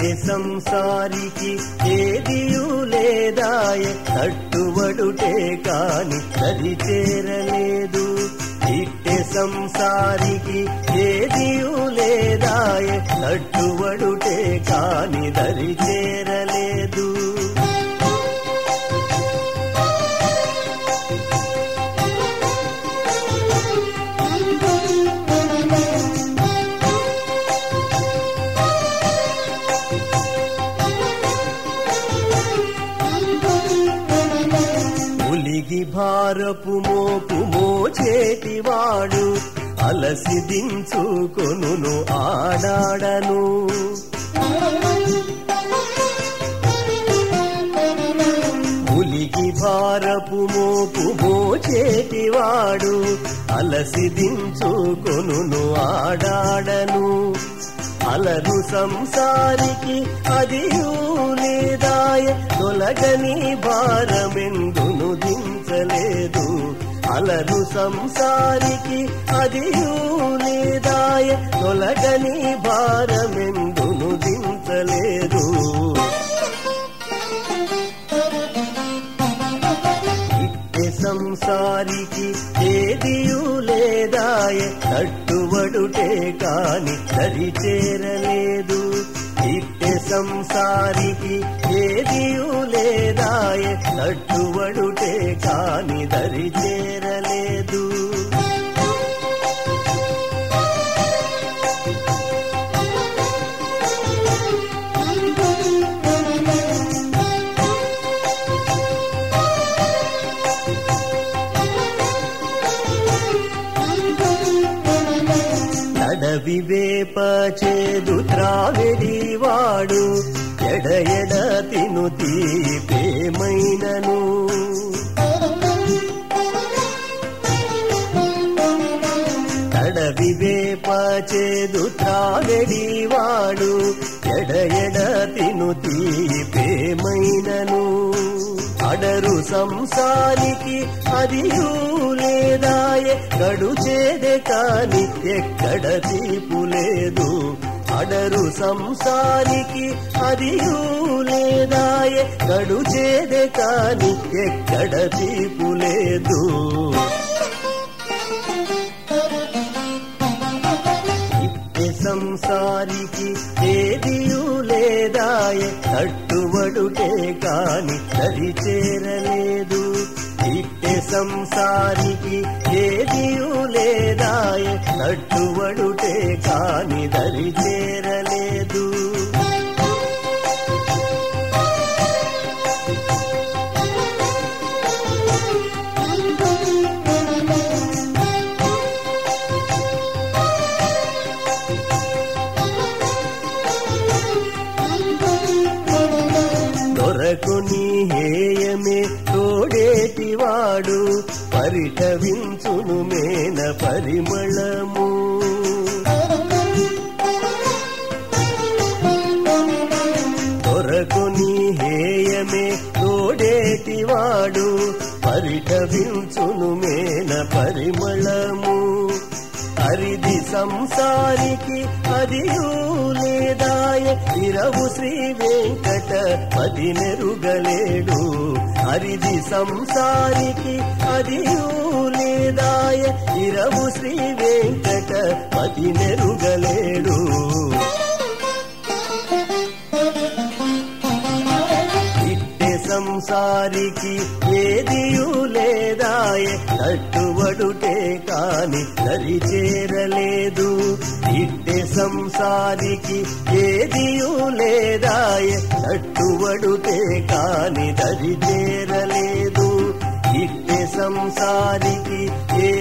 సంసారికి ఏదియు లేదాయ తట్టుబడుటే కాని సరి చేరలేదు. ఇట్టే సంసారికి ఏదియు లేదాయ తట్టుబడుటే కాని దరి చేరలేదు. ఉలిగి భారపు మోపు మోచేటివాడు అలసి దించుకొను ఆడాడను. ఉలికి భారపు మోపు మోచేటివాడు అలసి దించుకొను ఆడాడను. అలరు సంసారికి అది లేదాయ తొలగని భారమెందును లేదు. అలరు సంసారికి అది నీదాయ తొలగని భారమెందును దించలేదు. సంసారికి ఏదియూ లేదాయ తట్టుబడుటే కాని సరిచేరలేదు. సంసారికి ఏదియు లేదాయ తట్టుబడుటే కాని దరి చేరలేదు. నడవి వేప చేదు త్రావెడివాడు ఎడ ఎడ తిను తీపేమైనను నడవి వేప చేదు త్రావెడివాడు ఎడ ఎడ తిను తీపేమైనను అడరు సంసారికి అది లేదాయే గడుచేదే కాని ఎక్కడ తీపు లేదు. అడరు సంసారికి అది లేదాయే గడుచేదే కాని ఎక్కడ తీపు లేదు. సంసారికి ఏదియు లేదాయ తట్టుబడుటే కాని దరి చేరలేదు ఇట్టె సంసారికి ఏదియు లేదాయ తట్టుబడుటే కాని దరి కొరకు నీ హేయమే తోడేటివాడు పరిటవించును మేన పరిమళము. దొరకుని హేయమే తోడేటివాడు పరిటవించును మేన పరిమళము. అరిది సంసారికి అదియూ లేదా ఇరవు శ్రీ వెంకట పది నెరుగలేడు హరిది సంసారికి అది లేదాయ ఇరవు శ్రీ వెంకట పది నెరుగలేడు ఇట్టె సంసారికి ఏదియు లేదాయ తట్టుబడుటే కాని దరి చేరలేదు సంసారికి ఏదియు లేదాయ. తట్టుబడుటే కాని దరి చేరలేదు ఇట్టే సంసారికి ఏ